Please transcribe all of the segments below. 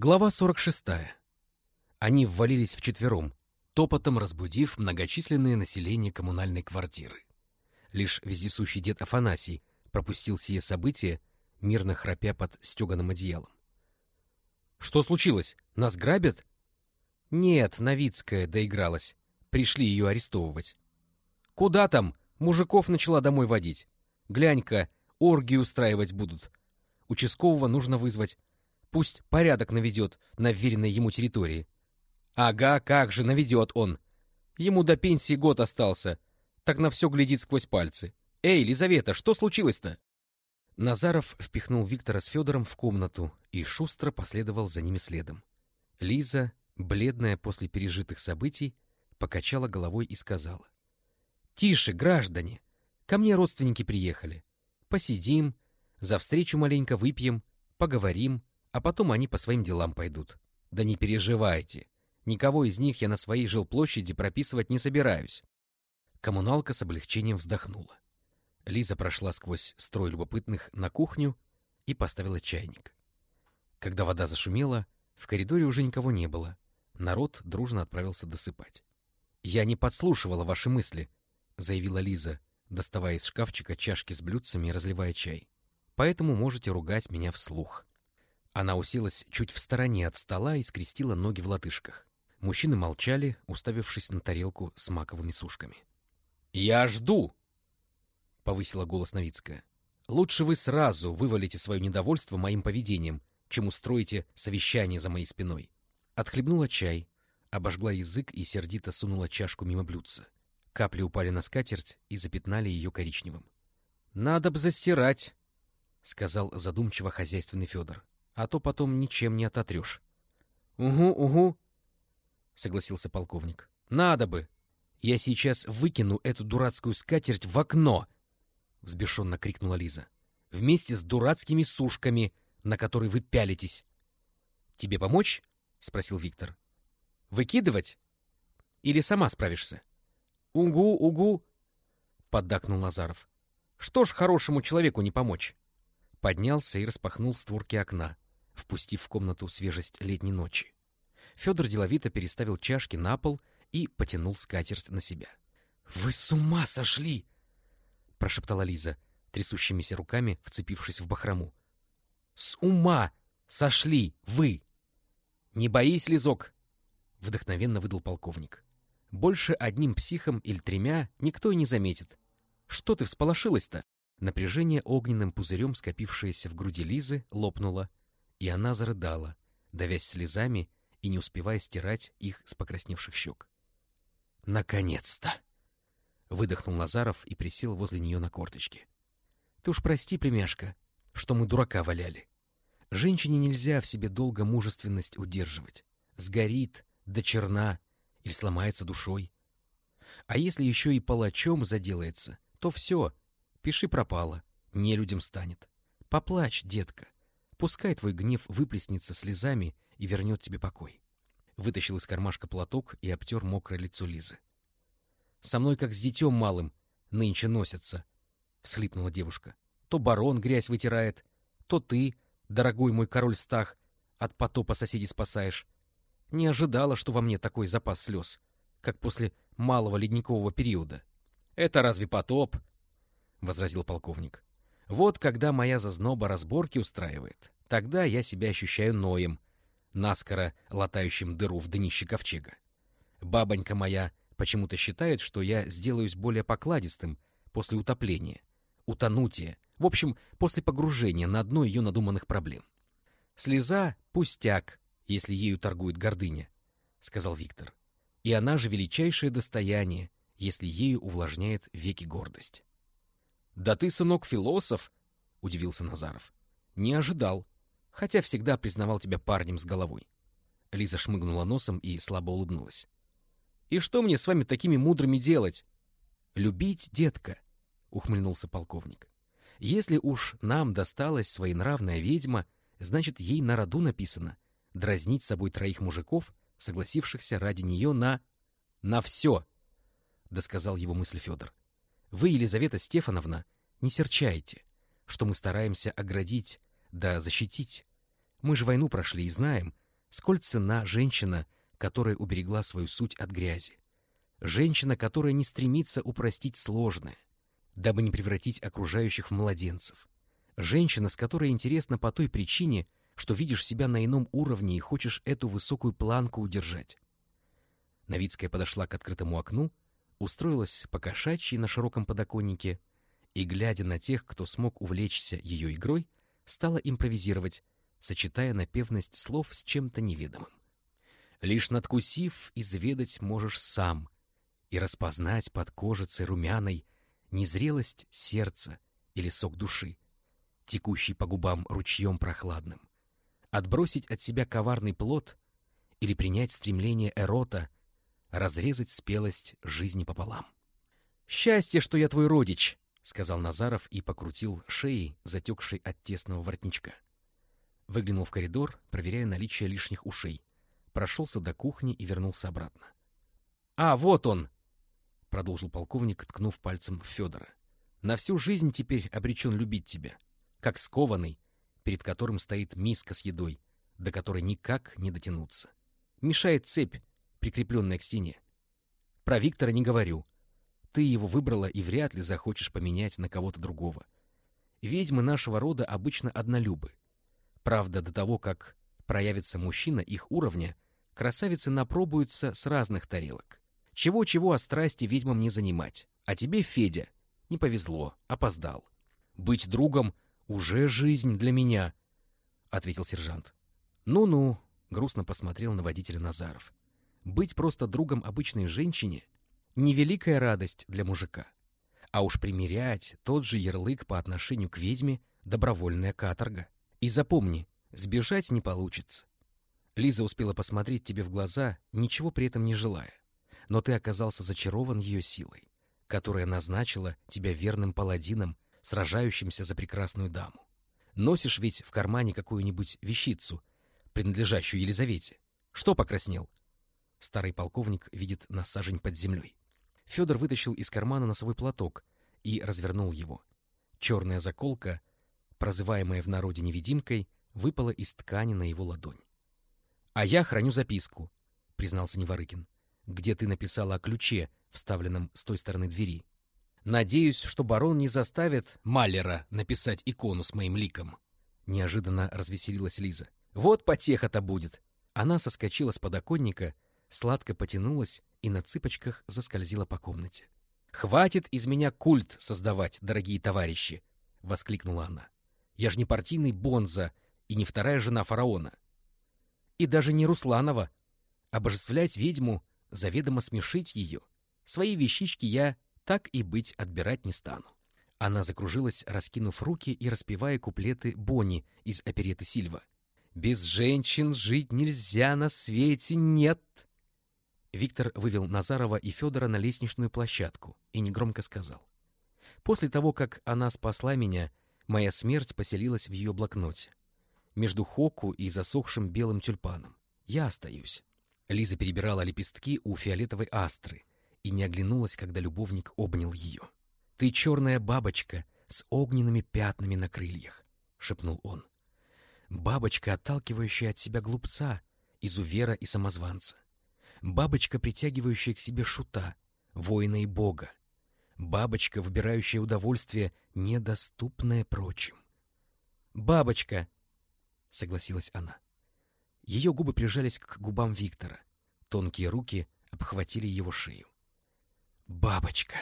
Глава 46. Они ввалились вчетвером, топотом разбудив многочисленное население коммунальной квартиры. Лишь вездесущий дед Афанасий пропустил сие событие, мирно храпя под стеганым одеялом. — Что случилось? Нас грабят? — Нет, Новицкая доигралась. Пришли ее арестовывать. — Куда там? Мужиков начала домой водить. Глянь-ка, оргии устраивать будут. Участкового нужно вызвать. Пусть порядок наведет на вверенной ему территории. Ага, как же наведет он. Ему до пенсии год остался. Так на все глядит сквозь пальцы. Эй, Лизавета, что случилось-то? Назаров впихнул Виктора с Федором в комнату и шустро последовал за ними следом. Лиза, бледная после пережитых событий, покачала головой и сказала. — Тише, граждане! Ко мне родственники приехали. Посидим, за встречу маленько выпьем, поговорим, а потом они по своим делам пойдут. Да не переживайте. Никого из них я на своей жилплощади прописывать не собираюсь. Коммуналка с облегчением вздохнула. Лиза прошла сквозь строй любопытных на кухню и поставила чайник. Когда вода зашумела, в коридоре уже никого не было. Народ дружно отправился досыпать. «Я не подслушивала ваши мысли», — заявила Лиза, доставая из шкафчика чашки с блюдцами и разливая чай. «Поэтому можете ругать меня вслух». Она уселась чуть в стороне от стола и скрестила ноги в лодыжках. Мужчины молчали, уставившись на тарелку с маковыми сушками. «Я жду!» — повысила голос Новицкая. «Лучше вы сразу вывалите свое недовольство моим поведением, чем устроите совещание за моей спиной». Отхлебнула чай, обожгла язык и сердито сунула чашку мимо блюдца. Капли упали на скатерть и запятнали ее коричневым. «Надо б застирать», — сказал задумчиво хозяйственный Федор а то потом ничем не ототрешь. — Угу, угу, — согласился полковник. — Надо бы. Я сейчас выкину эту дурацкую скатерть в окно, — взбешенно крикнула Лиза. — Вместе с дурацкими сушками, на которые вы пялитесь. — Тебе помочь? — спросил Виктор. — Выкидывать? Или сама справишься? — Угу, угу, — поддакнул Назаров. — Что ж хорошему человеку не помочь? Поднялся и распахнул створки окна впустив в комнату свежесть летней ночи. Федор деловито переставил чашки на пол и потянул скатерть на себя. — Вы с ума сошли! — прошептала Лиза, трясущимися руками вцепившись в бахрому. — С ума сошли вы! — Не боись, Лизок! — вдохновенно выдал полковник. — Больше одним психом или тремя никто и не заметит. Что ты всполошилась-то? Напряжение огненным пузырем, скопившееся в груди Лизы, лопнуло, и она зарыдала, давясь слезами и не успевая стирать их с покрасневших щек. «Наконец-то!» — выдохнул Назаров и присел возле нее на корточки. «Ты уж прости, племяшка, что мы дурака валяли. Женщине нельзя в себе долго мужественность удерживать. Сгорит, до черна или сломается душой. А если еще и палачом заделается, то все, пиши пропало, не людям станет. Поплачь, детка, Пускай твой гнев выплеснется слезами и вернет тебе покой. Вытащил из кармашка платок и обтер мокрое лицо Лизы. — Со мной как с детем малым нынче носятся, — всхлипнула девушка. — То барон грязь вытирает, то ты, дорогой мой король Стах, от потопа соседей спасаешь. Не ожидала, что во мне такой запас слез, как после малого ледникового периода. — Это разве потоп? — возразил полковник. Вот когда моя зазноба разборки устраивает, тогда я себя ощущаю ноем, наскоро латающим дыру в днище ковчега. Бабонька моя почему-то считает, что я сделаюсь более покладистым после утопления, утонутия, в общем, после погружения на дно ее надуманных проблем. Слеза — пустяк, если ею торгует гордыня, — сказал Виктор. И она же величайшее достояние, если ею увлажняет веки гордость. «Да ты, сынок, философ!» — удивился Назаров. «Не ожидал, хотя всегда признавал тебя парнем с головой». Лиза шмыгнула носом и слабо улыбнулась. «И что мне с вами такими мудрыми делать?» «Любить, детка», — ухмыльнулся полковник. «Если уж нам досталась своенравная ведьма, значит, ей на роду написано дразнить собой троих мужиков, согласившихся ради нее на... на все!» — досказал его мысль Федор. Вы, Елизавета Стефановна, не серчайте, что мы стараемся оградить да защитить. Мы же войну прошли и знаем, сколь цена женщина, которая уберегла свою суть от грязи. Женщина, которая не стремится упростить сложное, дабы не превратить окружающих в младенцев. Женщина, с которой интересно по той причине, что видишь себя на ином уровне и хочешь эту высокую планку удержать. Новицкая подошла к открытому окну, устроилась по кошачьи на широком подоконнике и, глядя на тех, кто смог увлечься ее игрой, стала импровизировать, сочетая напевность слов с чем-то неведомым. Лишь надкусив, изведать можешь сам и распознать под кожицей румяной незрелость сердца или сок души, текущий по губам ручьем прохладным, отбросить от себя коварный плод или принять стремление эрота, разрезать спелость жизни пополам. «Счастье, что я твой родич!» — сказал Назаров и покрутил шеей, затекшей от тесного воротничка. Выглянул в коридор, проверяя наличие лишних ушей. Прошелся до кухни и вернулся обратно. «А, вот он!» — продолжил полковник, ткнув пальцем в Федора. «На всю жизнь теперь обречен любить тебя, как скованный, перед которым стоит миска с едой, до которой никак не дотянуться. Мешает цепь, прикрепленная к стене. Про Виктора не говорю. Ты его выбрала и вряд ли захочешь поменять на кого-то другого. Ведьмы нашего рода обычно однолюбы. Правда, до того, как проявится мужчина их уровня, красавицы напробуются с разных тарелок. Чего-чего о страсти ведьмам не занимать. А тебе, Федя, не повезло, опоздал. Быть другом уже жизнь для меня, — ответил сержант. Ну-ну, — грустно посмотрел на водителя Назаров. Быть просто другом обычной женщине — невеликая радость для мужика. А уж примерять тот же ярлык по отношению к ведьме — добровольная каторга. И запомни, сбежать не получится. Лиза успела посмотреть тебе в глаза, ничего при этом не желая. Но ты оказался зачарован ее силой, которая назначила тебя верным паладином сражающимся за прекрасную даму. Носишь ведь в кармане какую-нибудь вещицу, принадлежащую Елизавете. Что покраснел? Старый полковник видит насажень под землей. Федор вытащил из кармана носовой платок и развернул его. Черная заколка, прозываемая в народе невидимкой, выпала из ткани на его ладонь. — А я храню записку, — признался Неворыкин, — где ты написала о ключе, вставленном с той стороны двери. Надеюсь, что барон не заставит Маллера написать икону с моим ликом. Неожиданно развеселилась Лиза. Вот потеха-то будет. Она соскочила с подоконника, сладко потянулась и на цыпочках заскользила по комнате. «Хватит из меня культ создавать, дорогие товарищи!» — воскликнула она. «Я ж не партийный Бонза и не вторая жена фараона. И даже не Русланова. Обожествлять ведьму, заведомо смешить ее. Свои вещички я так и быть отбирать не стану. Она закружилась, раскинув руки и распевая куплеты Бонни из опереты Сильва. «Без женщин жить нельзя на свете, нет!» Виктор вывел Назарова и Федора на лестничную площадку и негромко сказал. «После того, как она спасла меня, моя смерть поселилась в ее блокноте. Между хоку и засохшим белым тюльпаном. Я остаюсь». Лиза перебирала лепестки у фиолетовой астры, и не оглянулась, когда любовник обнял ее. «Ты черная бабочка с огненными пятнами на крыльях», — шепнул он. «Бабочка, отталкивающая от себя глупца, изувера и самозванца. Бабочка, притягивающая к себе шута, воина и бога. Бабочка, выбирающая удовольствие, недоступное прочим. «Бабочка!» — согласилась она. Ее губы прижались к губам Виктора. Тонкие руки обхватили его шею. «Бабочка!»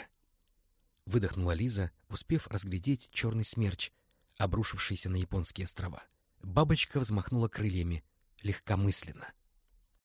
— выдохнула Лиза, успев разглядеть черный смерч, обрушившийся на японские острова. Бабочка взмахнула крыльями, легкомысленно.